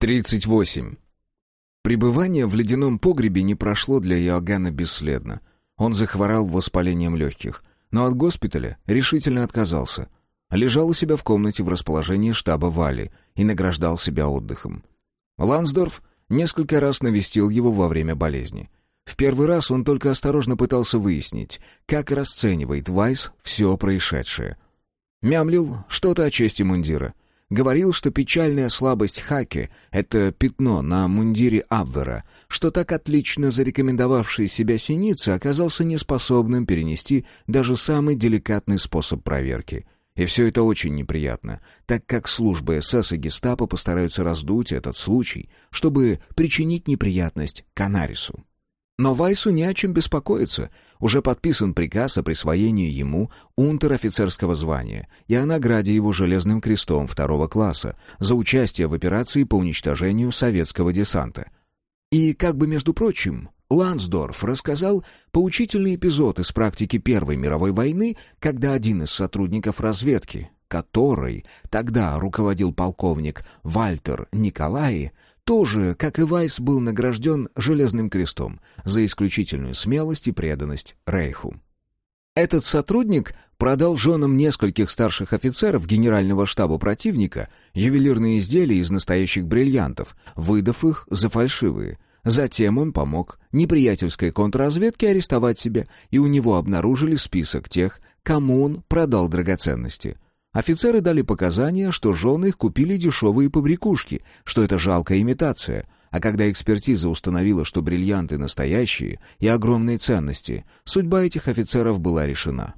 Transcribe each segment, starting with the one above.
38. Пребывание в ледяном погребе не прошло для Иоганна бесследно. Он захворал воспалением легких, но от госпиталя решительно отказался. Лежал у себя в комнате в расположении штаба Вали и награждал себя отдыхом. Лансдорф несколько раз навестил его во время болезни. В первый раз он только осторожно пытался выяснить, как расценивает Вайс все происшедшее. Мямлил что-то о чести мундира — Говорил, что печальная слабость Хаки — это пятно на мундире Абвера, что так отлично зарекомендовавший себя синица оказался неспособным перенести даже самый деликатный способ проверки. И все это очень неприятно, так как службы СС и гестапо постараются раздуть этот случай, чтобы причинить неприятность Канарису. Но Вайсу не о чем беспокоиться. Уже подписан приказ о присвоении ему унтер-офицерского звания и о награде его железным крестом второго класса за участие в операции по уничтожению советского десанта. И, как бы между прочим, Лансдорф рассказал поучительный эпизод из практики Первой мировой войны, когда один из сотрудников разведки, которой тогда руководил полковник Вальтер Николаи, тоже, как и Вайс, был награжден Железным крестом за исключительную смелость и преданность Рейху. Этот сотрудник продал женам нескольких старших офицеров генерального штаба противника ювелирные изделия из настоящих бриллиантов, выдав их за фальшивые. Затем он помог неприятельской контрразведке арестовать себя, и у него обнаружили список тех, кому он продал драгоценности — Офицеры дали показания, что жены их купили дешевые побрякушки, что это жалкая имитация. А когда экспертиза установила, что бриллианты настоящие и огромные ценности, судьба этих офицеров была решена.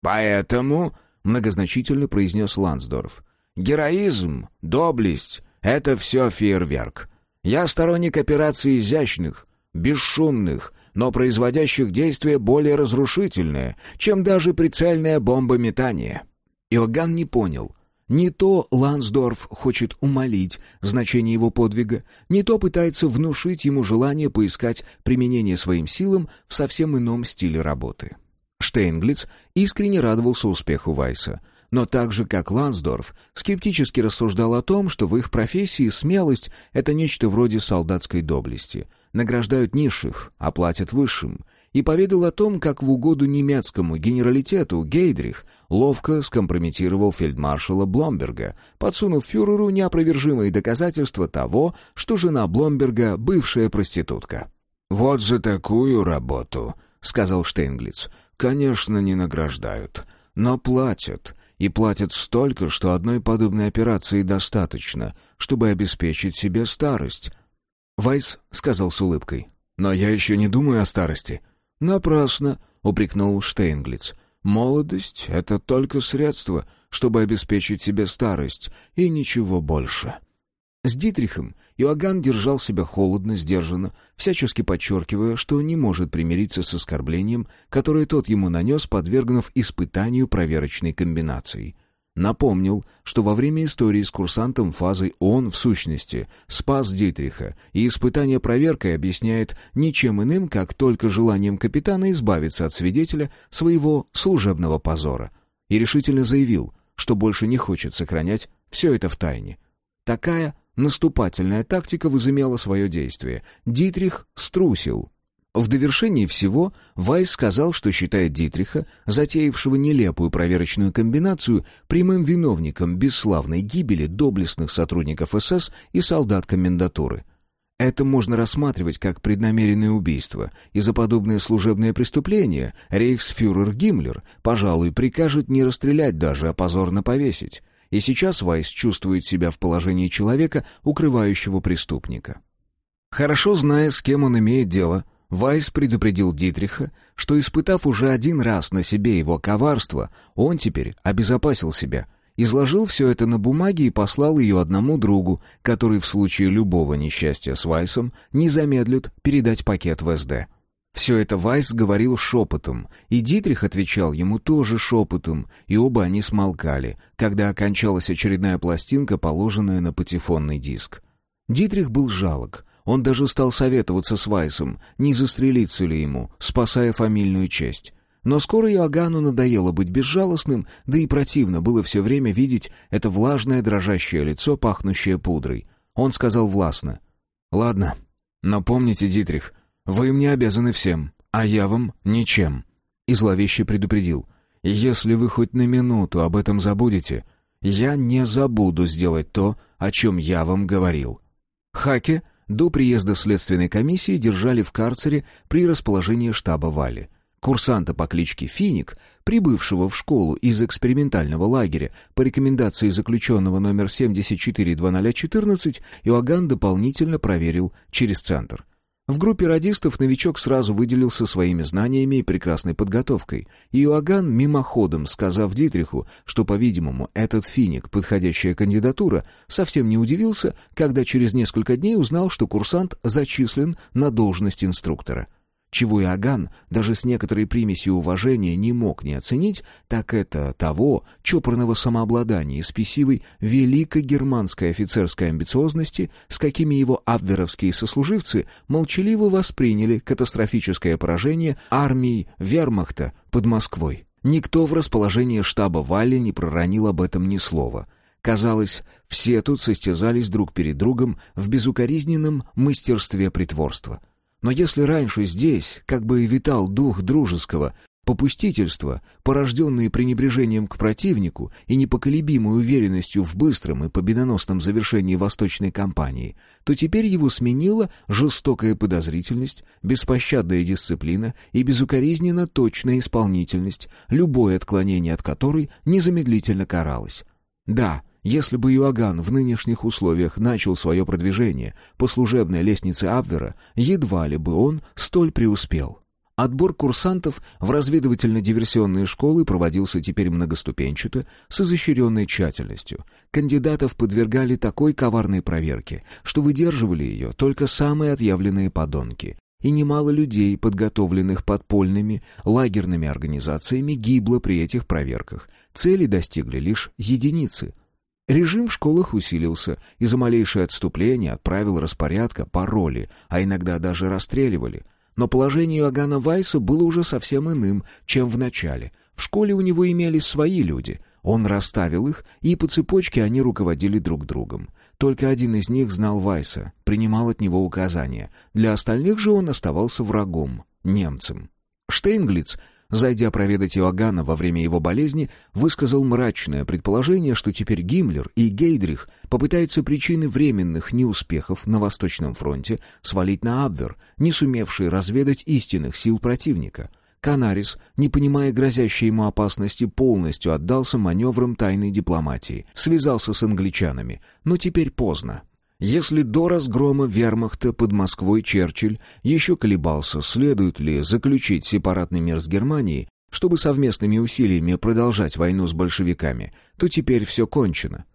«Поэтому», — многозначительно произнес Лансдорф, «героизм, доблесть — это все фейерверк. Я сторонник операций изящных, бесшумных, но производящих действия более разрушительные, чем даже прицельное бомбометание». Иоганн не понял. Не то Лансдорф хочет умолить значение его подвига, не то пытается внушить ему желание поискать применение своим силам в совсем ином стиле работы. Штейнглиц искренне радовался успеху Вайса, но так же, как Лансдорф, скептически рассуждал о том, что в их профессии смелость — это нечто вроде солдатской доблести. Награждают низших, а платят высшим — и поведал о том, как в угоду немецкому генералитету Гейдрих ловко скомпрометировал фельдмаршала Бломберга, подсунув фюреру неопровержимые доказательства того, что жена Бломберга — бывшая проститутка. «Вот за такую работу», — сказал Штейнглиц, — «конечно, не награждают, но платят». И платят столько, что одной подобной операции достаточно, чтобы обеспечить себе старость. Вайс сказал с улыбкой. «Но я еще не думаю о старости. «Напрасно», — упрекнул Штейнглиц. «Молодость — это только средство, чтобы обеспечить себе старость, и ничего больше». С Дитрихом Иоганн держал себя холодно, сдержанно, всячески подчеркивая, что не может примириться с оскорблением, которое тот ему нанес, подвергнув испытанию проверочной комбинацией. Напомнил, что во время истории с курсантом фазой он, в сущности, спас Дитриха, и испытание проверкой объясняет ничем иным, как только желанием капитана избавиться от свидетеля своего служебного позора. И решительно заявил, что больше не хочет сохранять все это в тайне. Такая наступательная тактика возымела свое действие. Дитрих струсил, в довершении всего Вайс сказал, что считает Дитриха, затеявшего нелепую проверочную комбинацию, прямым виновником бесславной гибели доблестных сотрудников СС и солдат комендатуры. Это можно рассматривать как преднамеренное убийство, и за подобное служебное преступление рейхсфюрер Гиммлер, пожалуй, прикажет не расстрелять даже, а позорно повесить. И сейчас Вайс чувствует себя в положении человека, укрывающего преступника. Хорошо зная, с кем он имеет дело, Вайс предупредил Дитриха, что, испытав уже один раз на себе его коварство, он теперь обезопасил себя, изложил все это на бумаге и послал ее одному другу, который в случае любого несчастья с Вайсом не замедлит передать пакет в СД. Все это Вайс говорил шепотом, и Дитрих отвечал ему тоже шепотом, и оба они смолкали, когда окончалась очередная пластинка, положенная на патефонный диск. Дитрих был жалок, он даже стал советоваться с Вайсом, не застрелиться ли ему, спасая фамильную честь. Но скоро Иоганну надоело быть безжалостным, да и противно было все время видеть это влажное дрожащее лицо, пахнущее пудрой. Он сказал властно. «Ладно, но помните, Дитрих, вы мне обязаны всем, а я вам ничем». И зловеще предупредил. «Если вы хоть на минуту об этом забудете, я не забуду сделать то, о чем я вам говорил». Хаки до приезда следственной комиссии держали в карцере при расположении штаба Вали. Курсанта по кличке Финик, прибывшего в школу из экспериментального лагеря по рекомендации заключенного номер 742014, Иоганн дополнительно проверил через центр. В группе радистов новичок сразу выделился своими знаниями и прекрасной подготовкой. Иоганн, мимоходом сказав Дитриху, что, по-видимому, этот финик — подходящая кандидатура, совсем не удивился, когда через несколько дней узнал, что курсант зачислен на должность инструктора — чего Иоганн даже с некоторой примесью уважения не мог не оценить, так это того чопорного самообладания и спесивой великогерманской офицерской амбициозности, с какими его абверовские сослуживцы молчаливо восприняли катастрофическое поражение армии вермахта под Москвой. Никто в расположении штаба Валли не проронил об этом ни слова — Казалось, все тут состязались друг перед другом в безукоризненном мастерстве притворства — но если раньше здесь как бы и витал дух дружеского попустительства, порожденные пренебрежением к противнику и непоколебимой уверенностью в быстром и победоносном завершении восточной кампании, то теперь его сменила жестокая подозрительность, беспощадная дисциплина и безукоризненно точная исполнительность, любое отклонение от которой незамедлительно каралось. Да, если бы Иоганн в нынешних условиях начал свое продвижение по служебной лестнице Абвера, едва ли бы он столь преуспел. Отбор курсантов в разведывательно-диверсионные школы проводился теперь многоступенчато, с изощренной тщательностью. Кандидатов подвергали такой коварной проверке, что выдерживали ее только самые отъявленные подонки. И немало людей, подготовленных подпольными лагерными организациями, гибло при этих проверках. Цели достигли лишь единицы — Режим в школах усилился, и за малейшее отступление от правил распорядка пароли, а иногда даже расстреливали. Но положение Иоганна Вайса было уже совсем иным, чем в начале. В школе у него имелись свои люди. Он расставил их, и по цепочке они руководили друг другом. Только один из них знал Вайса, принимал от него указания. Для остальных же он оставался врагом, немцем. Штейнглиц зайдя проведать Иоганна во время его болезни, высказал мрачное предположение, что теперь Гиммлер и Гейдрих попытаются причины временных неуспехов на Восточном фронте свалить на Абвер, не сумевший разведать истинных сил противника. Канарис, не понимая грозящей ему опасности, полностью отдался маневрам тайной дипломатии, связался с англичанами, но теперь поздно. Если до разгрома вермахта под Москвой Черчилль еще колебался, следует ли заключить сепаратный мир с Германией, чтобы совместными усилиями продолжать войну с большевиками, то теперь все кончено.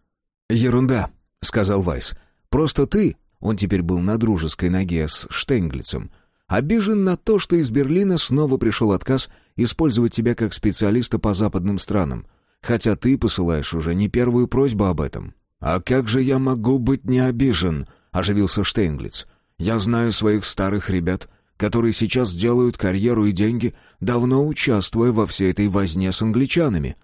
«Ерунда», — сказал Вайс. «Просто ты, он теперь был на дружеской ноге с Штенглицем, обижен на то, что из Берлина снова пришел отказ использовать тебя как специалиста по западным странам, хотя ты посылаешь уже не первую просьбу об этом». «А как же я могу быть не обижен?» — оживился Штейнглиц. «Я знаю своих старых ребят, которые сейчас делают карьеру и деньги, давно участвуя во всей этой возне с англичанами».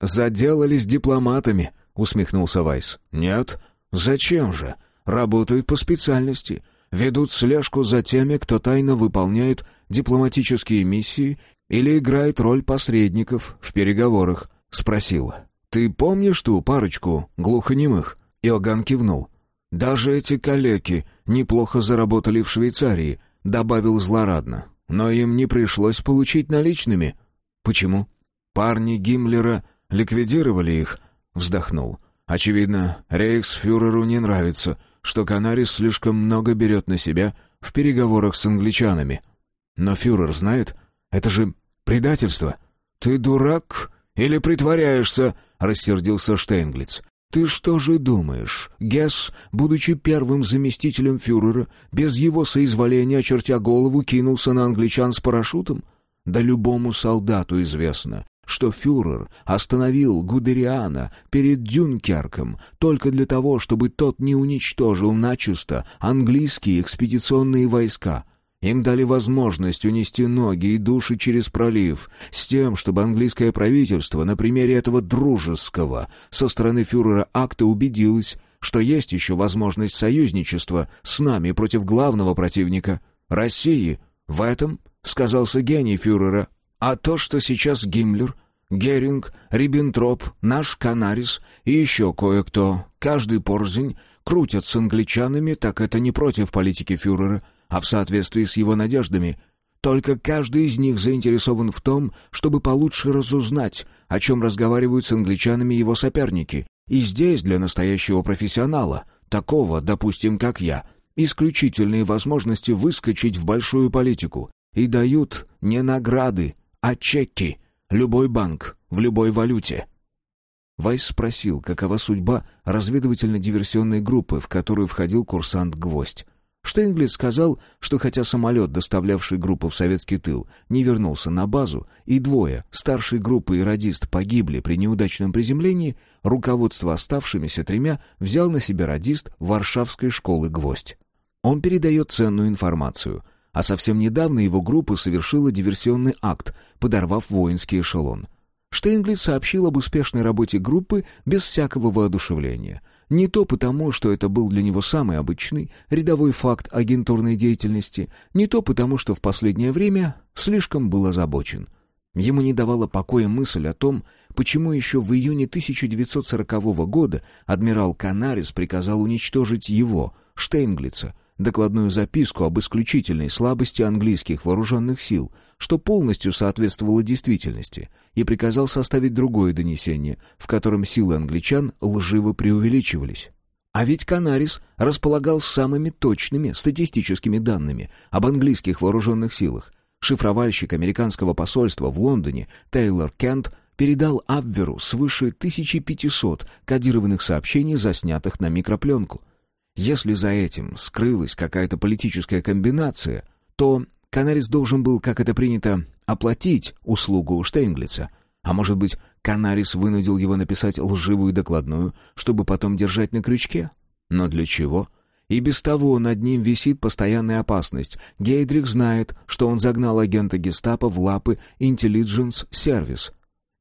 «Заделались дипломатами», — усмехнулся Вайс. «Нет. Зачем же? Работают по специальности, ведут слежку за теми, кто тайно выполняет дипломатические миссии или играет роль посредников в переговорах», — спросил. «Ты помнишь ту парочку глухонемых?» Иоганн кивнул. «Даже эти калеки неплохо заработали в Швейцарии», — добавил злорадно. «Но им не пришлось получить наличными». «Почему?» «Парни Гиммлера ликвидировали их», — вздохнул. «Очевидно, рейхсфюреру не нравится, что Канарис слишком много берет на себя в переговорах с англичанами». «Но фюрер знает? Это же предательство». «Ты дурак или притворяешься?» Рассердился Штейнглиц. «Ты что же думаешь, Гесс, будучи первым заместителем фюрера, без его соизволения, очертя голову, кинулся на англичан с парашютом? Да любому солдату известно, что фюрер остановил Гудериана перед Дюнкерком только для того, чтобы тот не уничтожил начисто английские экспедиционные войска. Им дали возможность унести ноги и души через пролив, с тем, чтобы английское правительство на примере этого дружеского со стороны фюрера акта убедилось, что есть еще возможность союзничества с нами против главного противника — России. В этом сказался гений фюрера. А то, что сейчас Гиммлер, Геринг, Риббентроп, наш Канарис и еще кое-кто, каждый порзень, крутят с англичанами, так это не против политики фюрера — а в соответствии с его надеждами. Только каждый из них заинтересован в том, чтобы получше разузнать, о чем разговаривают с англичанами его соперники. И здесь для настоящего профессионала, такого, допустим, как я, исключительные возможности выскочить в большую политику. И дают не награды, а чеки. Любой банк, в любой валюте. Вайс спросил, какова судьба разведывательно-диверсионной группы, в которую входил курсант «Гвоздь». Штейнглиц сказал, что хотя самолет, доставлявший группу в советский тыл, не вернулся на базу, и двое, старшей группы и радист, погибли при неудачном приземлении, руководство оставшимися тремя взял на себя радист Варшавской школы «Гвоздь». Он передает ценную информацию, а совсем недавно его группа совершила диверсионный акт, подорвав воинский эшелон. Штейнглиц сообщил об успешной работе группы без всякого воодушевления — не то потому, что это был для него самый обычный, рядовой факт агентурной деятельности, не то потому, что в последнее время слишком был озабочен. Ему не давала покоя мысль о том, почему еще в июне 1940 года адмирал Канарис приказал уничтожить его, Штейнглица, докладную записку об исключительной слабости английских вооруженных сил, что полностью соответствовало действительности, и приказал составить другое донесение, в котором силы англичан лживо преувеличивались. А ведь Канарис располагал самыми точными статистическими данными об английских вооруженных силах. Шифровальщик американского посольства в Лондоне Тейлор Кент передал Абверу свыше 1500 кодированных сообщений, заснятых на микропленку — если за этим скрылась какая-то политическая комбинация, то Канарис должен был, как это принято, оплатить услугу Штейнглица. А может быть, Канарис вынудил его написать лживую докладную, чтобы потом держать на крючке? Но для чего? И без того над ним висит постоянная опасность. Гейдрих знает, что он загнал агента гестапо в лапы Intelligence Service.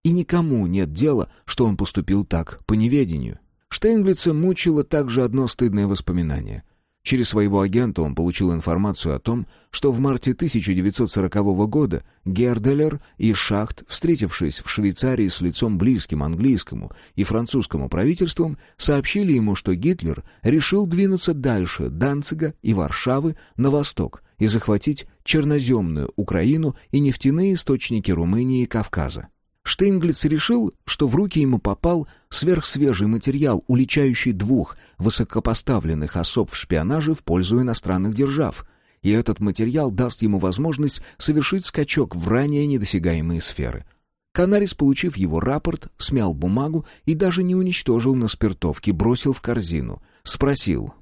И никому нет дела, что он поступил так по неведению. Штейнглица мучило также одно стыдное воспоминание. Через своего агента он получил информацию о том, что в марте 1940 года Герделер и Шахт, встретившись в Швейцарии с лицом близким английскому и французскому правительствам, сообщили ему, что Гитлер решил двинуться дальше Данцига и Варшавы на восток и захватить черноземную Украину и нефтяные источники Румынии и Кавказа. Штейнглиц решил, что в руки ему попал сверхсвежий материал, уличающий двух высокопоставленных особ в шпионаже в пользу иностранных держав, и этот материал даст ему возможность совершить скачок в ранее недосягаемые сферы. Канарис, получив его рапорт, смял бумагу и даже не уничтожил на спиртовке, бросил в корзину. Спросил,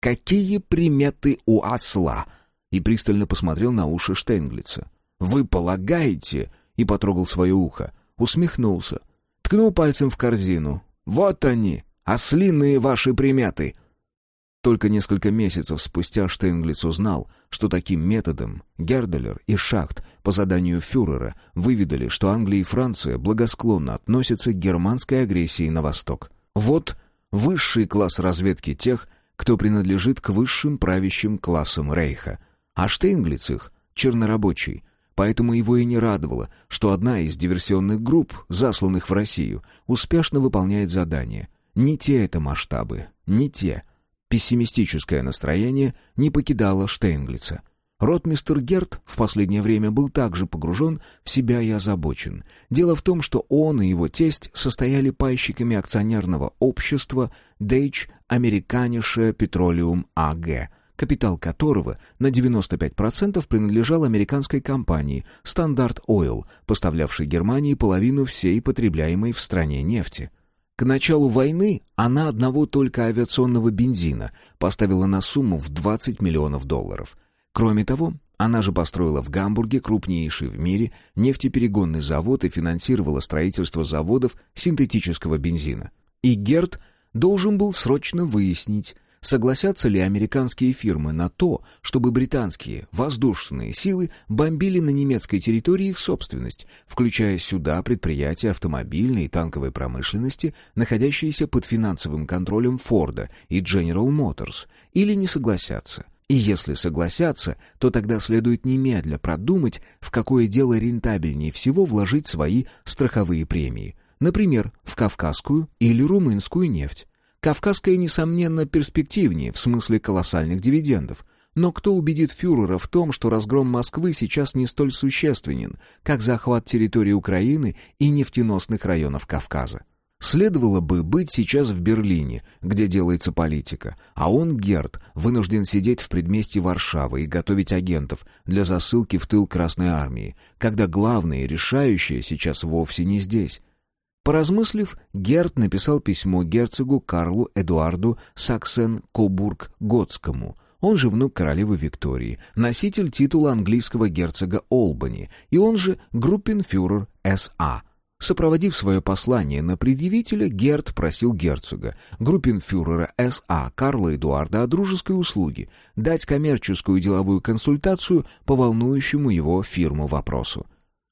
«Какие приметы у осла?» и пристально посмотрел на уши Штейнглица. «Вы полагаете...» и потрогал свое ухо. Усмехнулся. Ткнул пальцем в корзину. «Вот они, ослиные ваши приметы!» Только несколько месяцев спустя Штейнглиц узнал, что таким методом Герделер и Шахт по заданию фюрера выведали, что Англия и Франция благосклонно относятся к германской агрессии на восток. Вот высший класс разведки тех, кто принадлежит к высшим правящим классам Рейха. А Штейнглиц их — чернорабочий — Поэтому его и не радовало, что одна из диверсионных групп, засланных в Россию, успешно выполняет задание. Не те это масштабы, не те. Пессимистическое настроение не покидало Штейнглица. Ротмистер Герт в последнее время был также погружен в себя и озабочен. Дело в том, что он и его тесть состояли пайщиками акционерного общества Deutsche Amerikanische Petroleum AG — капитал которого на 95% принадлежал американской компании Standard Oil, поставлявшей Германии половину всей потребляемой в стране нефти. К началу войны она одного только авиационного бензина поставила на сумму в 20 миллионов долларов. Кроме того, она же построила в Гамбурге крупнейший в мире нефтеперегонный завод и финансировала строительство заводов синтетического бензина. И Герт должен был срочно выяснить, согласятся ли американские фирмы на то, чтобы британские воздушные силы бомбили на немецкой территории их собственность, включая сюда предприятия автомобильной и танковой промышленности, находящиеся под финансовым контролем Форда и General Motors, или не согласятся. И если согласятся, то тогда следует немедля продумать, в какое дело рентабельнее всего вложить свои страховые премии. Например, в кавказскую или румынскую нефть. Кавказская, несомненно, перспективнее в смысле колоссальных дивидендов. Но кто убедит фюрера в том, что разгром Москвы сейчас не столь существенен, как захват территории Украины и нефтеносных районов Кавказа? Следовало бы быть сейчас в Берлине, где делается политика, а он, Герд, вынужден сидеть в предместье Варшавы и готовить агентов для засылки в тыл Красной Армии, когда главное решающее сейчас вовсе не здесь. Поразмыслив, Герд написал письмо герцогу Карлу Эдуарду Саксен-Кобург-Готскому, он же внук королевы Виктории, носитель титула английского герцога Олбани, и он же группенфюрер С.А., Сопроводив свое послание на предъявителя, Герд просил герцога, группенфюрера С.А. Карла Эдуарда о дружеской услуге, дать коммерческую деловую консультацию по волнующему его фирму вопросу.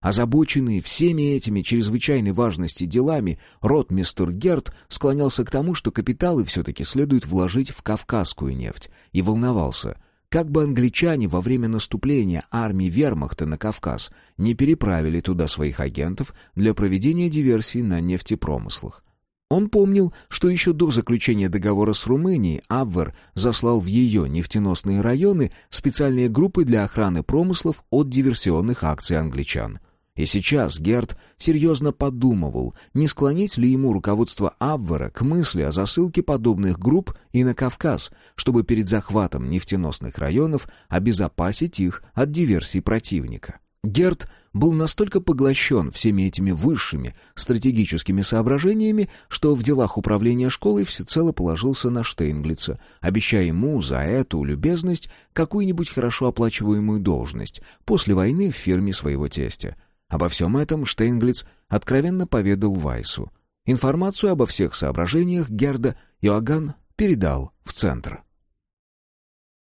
Озабоченный всеми этими чрезвычайной важности делами, ротмистер Герд склонялся к тому, что капиталы все-таки следует вложить в кавказскую нефть, и волновался, как бы англичане во время наступления армии вермахта на Кавказ не переправили туда своих агентов для проведения диверсий на нефтепромыслах. Он помнил, что еще до заключения договора с Румынией Абвер заслал в ее нефтеносные районы специальные группы для охраны промыслов от диверсионных акций англичан – и сейчас Герд серьезно подумывал, не склонить ли ему руководство Абвера к мысли о засылке подобных групп и на Кавказ, чтобы перед захватом нефтеносных районов обезопасить их от диверсий противника. Герд был настолько поглощен всеми этими высшими стратегическими соображениями, что в делах управления школой всецело положился на Штейнглица, обещая ему за эту любезность какую-нибудь хорошо оплачиваемую должность после войны в фирме своего тестя — Обо всем этом Штейнглиц откровенно поведал Вайсу. Информацию обо всех соображениях Герда Иоганн передал в центр.